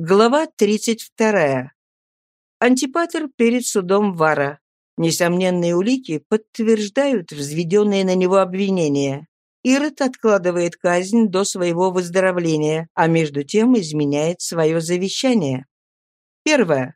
Глава 32. Антипатер перед судом Вара. Несомненные улики подтверждают взведенные на него обвинения. Ирод откладывает казнь до своего выздоровления, а между тем изменяет свое завещание. Первое.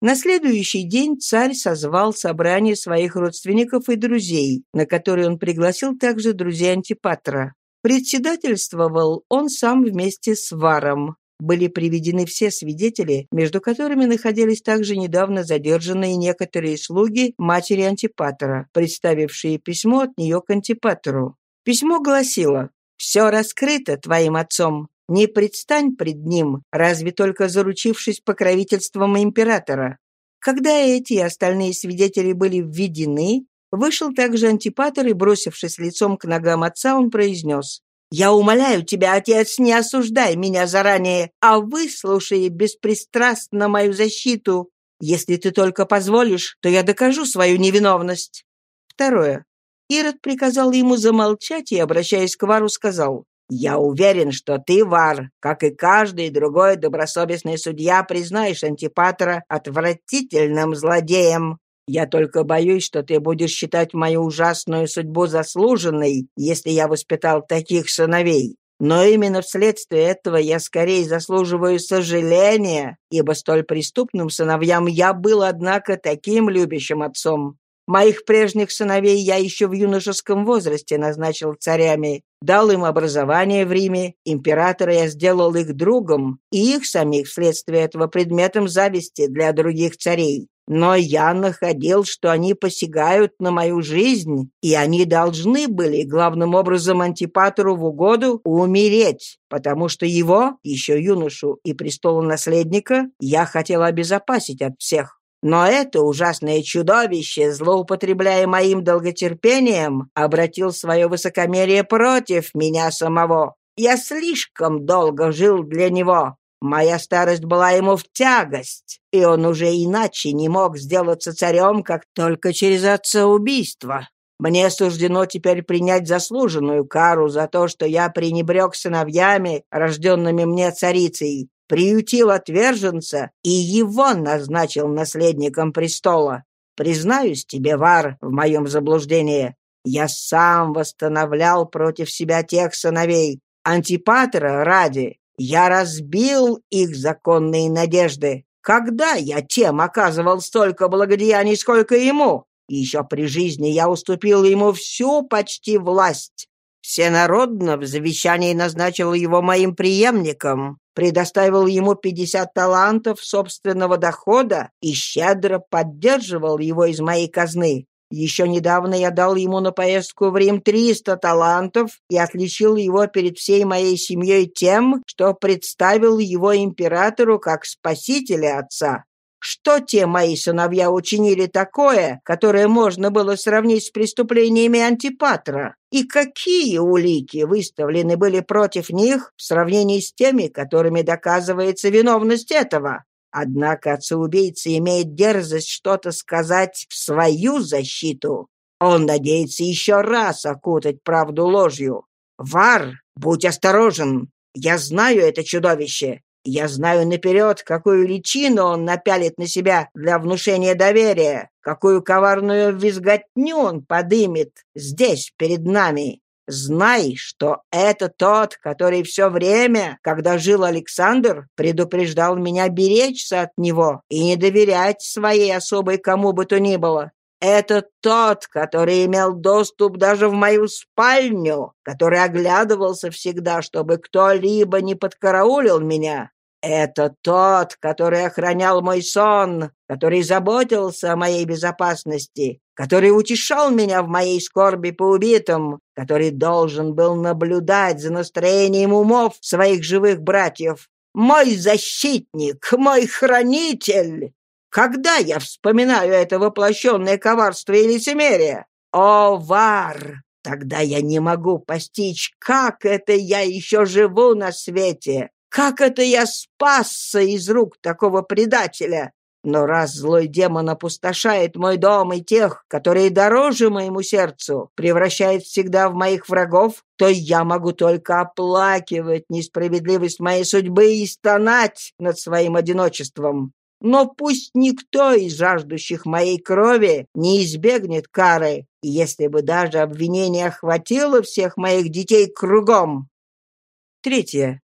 На следующий день царь созвал собрание своих родственников и друзей, на которое он пригласил также друзей Антипатра. Председательствовал он сам вместе с Варом, были приведены все свидетели, между которыми находились также недавно задержанные некоторые слуги матери Антипатора, представившие письмо от нее к Антипатору. Письмо гласило «Все раскрыто твоим отцом. Не предстань пред ним, разве только заручившись покровительством императора». Когда эти и остальные свидетели были введены, вышел также Антипатор и, бросившись лицом к ногам отца, он произнес я умоляю тебя, отец, не осуждай меня заранее, а выслушай беспристрастно мою защиту. Если ты только позволишь, то я докажу свою невиновность. Второе. Ирод приказал ему замолчать и, обращаясь к Вару, сказал, «Я уверен, что ты, Вар, как и каждый другой добросовестный судья, признаешь Антипатра отвратительным злодеем. Я только боюсь, что ты будешь считать мою ужасную судьбу заслуженной, если я воспитал таких сыновей. Но именно вследствие этого я скорее заслуживаю сожаления, ибо столь преступным сыновьям я был, однако, таким любящим отцом. Моих прежних сыновей я еще в юношеском возрасте назначил царями, дал им образование в Риме, императора я сделал их другом, и их самих вследствие этого предметом зависти для других царей. Но я находил, что они посягают на мою жизнь, и они должны были, главным образом антипатору в угоду, умереть, потому что его, еще юношу и престолонаследника, я хотел обезопасить от всех. Но это ужасное чудовище, злоупотребляя моим долготерпением, обратил свое высокомерие против меня самого. Я слишком долго жил для него, Моя старость была ему в тягость, и он уже иначе не мог сделаться царем, как только через отца убийства. Мне суждено теперь принять заслуженную кару за то, что я пренебрег сыновьями, рожденными мне царицей, приютил отверженца и его назначил наследником престола. Признаюсь тебе, Вар, в моем заблуждении. Я сам восстановлял против себя тех сыновей, Антипатра ради, я разбил их законные надежды. Когда я тем оказывал столько благодеяний, сколько ему? Еще при жизни я уступил ему всю почти власть. Всенародно в завещании назначил его моим преемником, предоставил ему 50 талантов собственного дохода и щедро поддерживал его из моей казны. Еще недавно я дал ему на поездку в Рим 300 талантов и отличил его перед всей моей семьей тем, что представил его императору как спасителя отца. Что те мои сыновья учинили такое, которое можно было сравнить с преступлениями Антипатра? И какие улики выставлены были против них в сравнении с теми, которыми доказывается виновность этого? Однако отца-убийца имеет дерзость что-то сказать в свою защиту. Он надеется еще раз окутать правду ложью. Вар, будь осторожен. Я знаю это чудовище. Я знаю наперед, какую личину он напялит на себя для внушения доверия, какую коварную визготню он подымет здесь, перед нами. Знай, что это тот, который все время, когда жил Александр, предупреждал меня беречься от него и не доверять своей особой кому бы то ни было. Это тот, который имел доступ даже в мою спальню, который оглядывался всегда, чтобы кто-либо не подкараулил меня. Это тот, который охранял мой сон, который заботился о моей безопасности, который утешал меня в моей скорби по убитым, который должен был наблюдать за настроением умов своих живых братьев. Мой защитник, мой хранитель! Когда я вспоминаю это воплощенное коварство и лицемерие? О, Вар! Тогда я не могу постичь, как это я еще живу на свете, как это я спасся из рук такого предателя? Но раз злой демон опустошает мой дом и тех, которые дороже моему сердцу, превращает всегда в моих врагов, то я могу только оплакивать несправедливость моей судьбы и стонать над своим одиночеством. Но пусть никто из жаждущих моей крови не избегнет кары, если бы даже обвинение охватило всех моих детей кругом. Третье.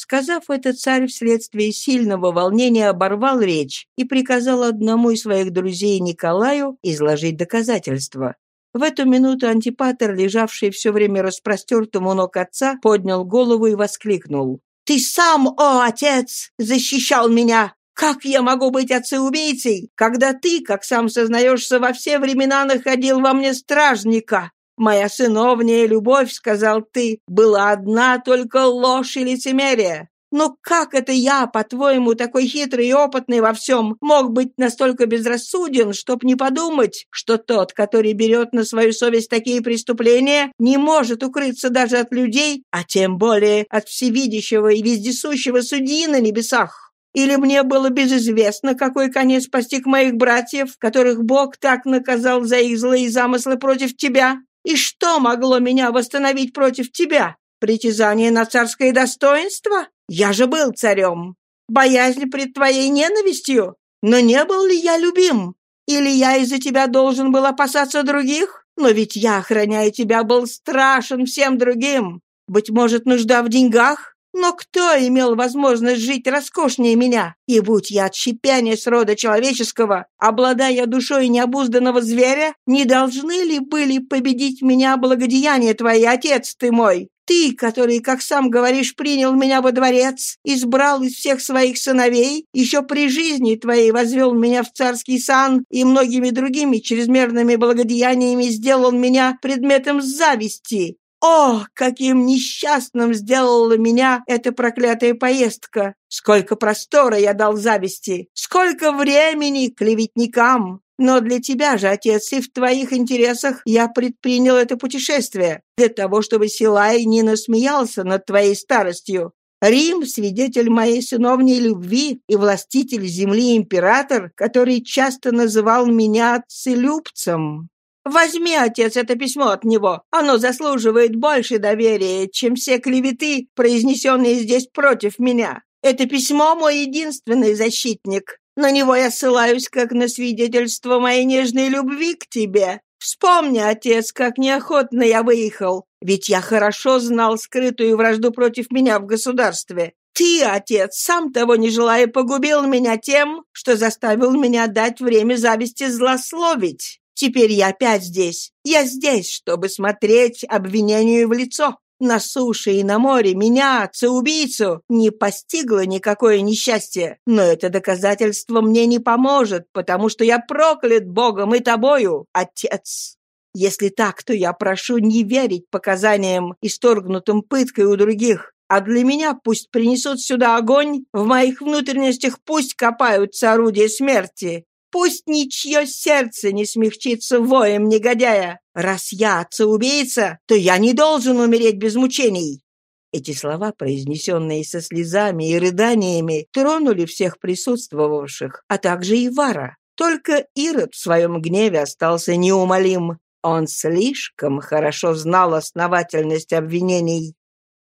Сказав это, царь вследствие сильного волнения оборвал речь и приказал одному из своих друзей Николаю изложить доказательства. В эту минуту антипатер, лежавший все время распростертым у ног отца, поднял голову и воскликнул. «Ты сам, о отец, защищал меня! Как я могу быть отцеубийцей, когда ты, как сам сознаешься, во все времена находил во мне стражника? «Моя сыновняя любовь, — сказал ты, — была одна только ложь и лицемерие. Но как это я, по-твоему, такой хитрый и опытный во всем, мог быть настолько безрассуден, чтоб не подумать, что тот, который берет на свою совесть такие преступления, не может укрыться даже от людей, а тем более от всевидящего и вездесущего судьи на небесах? Или мне было безызвестно, какой конец постиг моих братьев, которых Бог так наказал за их злые замыслы против тебя? И что могло меня восстановить против тебя? Притязание на царское достоинство? Я же был царем. Боязнь пред твоей ненавистью? Но не был ли я любим? Или я из-за тебя должен был опасаться других? Но ведь я, охраняя тебя, был страшен всем другим. Быть может, нужда в деньгах? Но кто имел возможность жить роскошнее меня? И будь я отщепяние с рода человеческого, обладая душой необузданного зверя, не должны ли были победить меня благодеяния твои, отец ты мой? Ты, который, как сам говоришь, принял меня во дворец, избрал из всех своих сыновей, еще при жизни твоей возвел меня в царский сан и многими другими чрезмерными благодеяниями сделал меня предметом зависти. О, каким несчастным сделала меня эта проклятая поездка! Сколько простора я дал зависти! Сколько времени клеветникам! Но для тебя же, отец, и в твоих интересах я предпринял это путешествие, для того, чтобы Силай не насмеялся над твоей старостью. Рим — свидетель моей сыновней любви и властитель земли император, который часто называл меня целюбцем. Возьми, отец, это письмо от него. Оно заслуживает больше доверия, чем все клеветы, произнесенные здесь против меня. Это письмо мой единственный защитник. На него я ссылаюсь как на свидетельство моей нежной любви к тебе. Вспомни, отец, как неохотно я выехал, ведь я хорошо знал скрытую вражду против меня в государстве. Ты, отец, сам того не желая, погубил меня тем, что заставил меня дать время зависти злословить. Теперь я опять здесь. Я здесь, чтобы смотреть обвинению в лицо. На суше и на море меня, отца-убийцу, не постигло никакое несчастье. Но это доказательство мне не поможет, потому что я проклят Богом и тобою, отец. Если так, то я прошу не верить показаниям, исторгнутым пыткой у других, а для меня пусть принесут сюда огонь, в моих внутренностях пусть копаются орудия смерти, Пусть ничье сердце не смягчится воем негодяя. Раз я отца-убийца, то я не должен умереть без мучений». Эти слова, произнесенные со слезами и рыданиями, тронули всех присутствовавших, а также и Вара. Только Ирод в своем гневе остался неумолим. Он слишком хорошо знал основательность обвинений.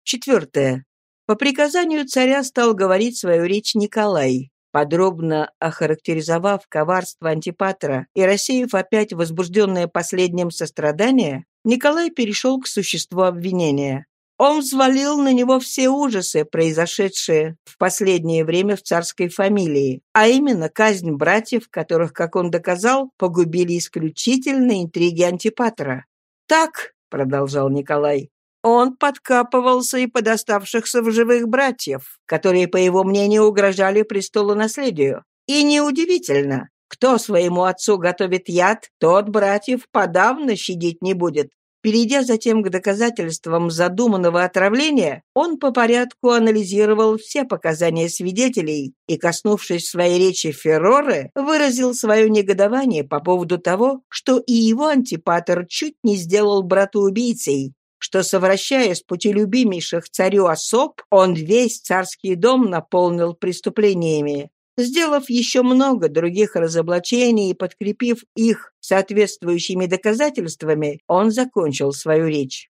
Четвертое. По приказанию царя стал говорить свою речь Николай. Подробно охарактеризовав коварство Антипатра и рассеяв опять возбужденное последним сострадание, Николай перешел к существу обвинения. Он взвалил на него все ужасы, произошедшие в последнее время в царской фамилии, а именно казнь братьев, которых, как он доказал, погубили исключительно интриги Антипатра. «Так», — продолжал Николай, он подкапывался и под оставшихся в живых братьев, которые, по его мнению, угрожали престолу наследию. И неудивительно, кто своему отцу готовит яд, тот братьев подавно щадить не будет. Перейдя затем к доказательствам задуманного отравления, он по порядку анализировал все показания свидетелей и, коснувшись своей речи Ферроры, выразил свое негодование по поводу того, что и его антипатор чуть не сделал брата убийцей, что, совращаясь пути любимейших царю особ, он весь царский дом наполнил преступлениями. Сделав еще много других разоблачений и подкрепив их соответствующими доказательствами, он закончил свою речь.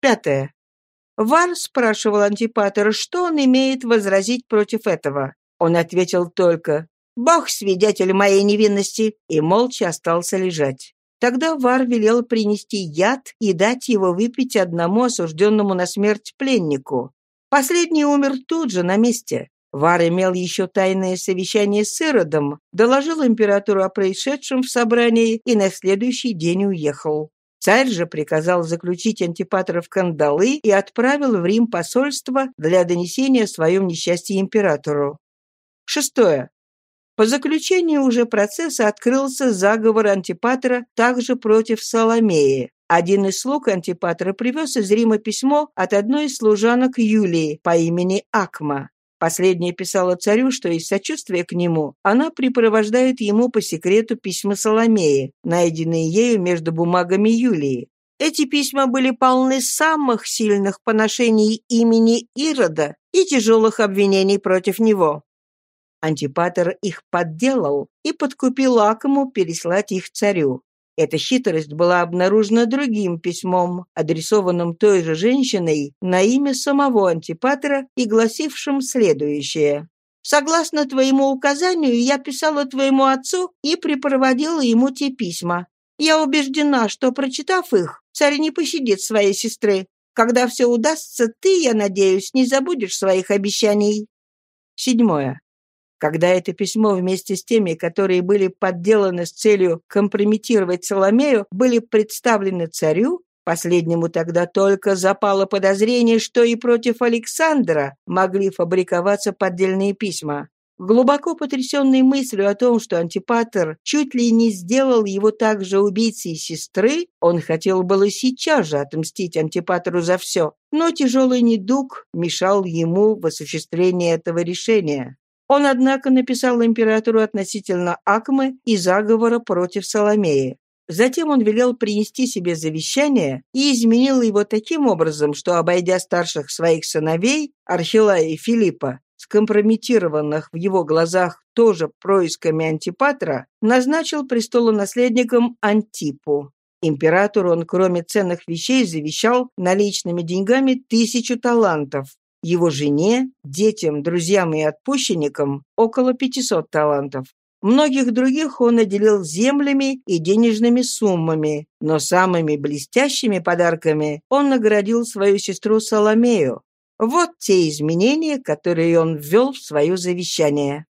Пятое. Вар спрашивал Антипатера, что он имеет возразить против этого. Он ответил только «Бог свидетель моей невинности» и молча остался лежать. Тогда Вар велел принести яд и дать его выпить одному осужденному на смерть пленнику. Последний умер тут же, на месте. Вар имел еще тайное совещание с Иродом, доложил императору о происшедшем в собрании и на следующий день уехал. Царь же приказал заключить антипатра в кандалы и отправил в Рим посольство для донесения о своем несчастье императору. Шестое. По заключению уже процесса открылся заговор Антипатра также против Соломеи. Один из слуг Антипатра привез из Рима письмо от одной из служанок Юлии по имени Акма. Последняя писала царю, что из сочувствия к нему она припровождает ему по секрету письма Соломеи, найденные ею между бумагами Юлии. Эти письма были полны самых сильных поношений имени Ирода и тяжелых обвинений против него. Антипатер их подделал и подкупил Акому переслать их царю. Эта хитрость была обнаружена другим письмом, адресованным той же женщиной на имя самого Антипатера и гласившим следующее. «Согласно твоему указанию, я писала твоему отцу и припроводила ему те письма. Я убеждена, что, прочитав их, царь не пощадит своей сестры. Когда все удастся, ты, я надеюсь, не забудешь своих обещаний». Седьмое. Когда это письмо вместе с теми, которые были подделаны с целью компрометировать Соломею, были представлены царю, последнему тогда только запало подозрение, что и против Александра могли фабриковаться поддельные письма. Глубоко потрясенный мыслью о том, что Антипатер чуть ли не сделал его также убийцей сестры, он хотел было сейчас же отмстить Антипатеру за все, но тяжелый недуг мешал ему в осуществлении этого решения. Он, однако, написал императору относительно Акмы и заговора против Соломеи. Затем он велел принести себе завещание и изменил его таким образом, что, обойдя старших своих сыновей, Архилая и Филиппа, скомпрометированных в его глазах тоже происками Антипатра, назначил престолонаследником Антипу. Императору он, кроме ценных вещей, завещал наличными деньгами тысячу талантов, его жене, детям, друзьям и отпущенникам около 500 талантов. Многих других он наделил землями и денежными суммами, но самыми блестящими подарками он наградил свою сестру Соломею. Вот те изменения, которые он ввел в свое завещание.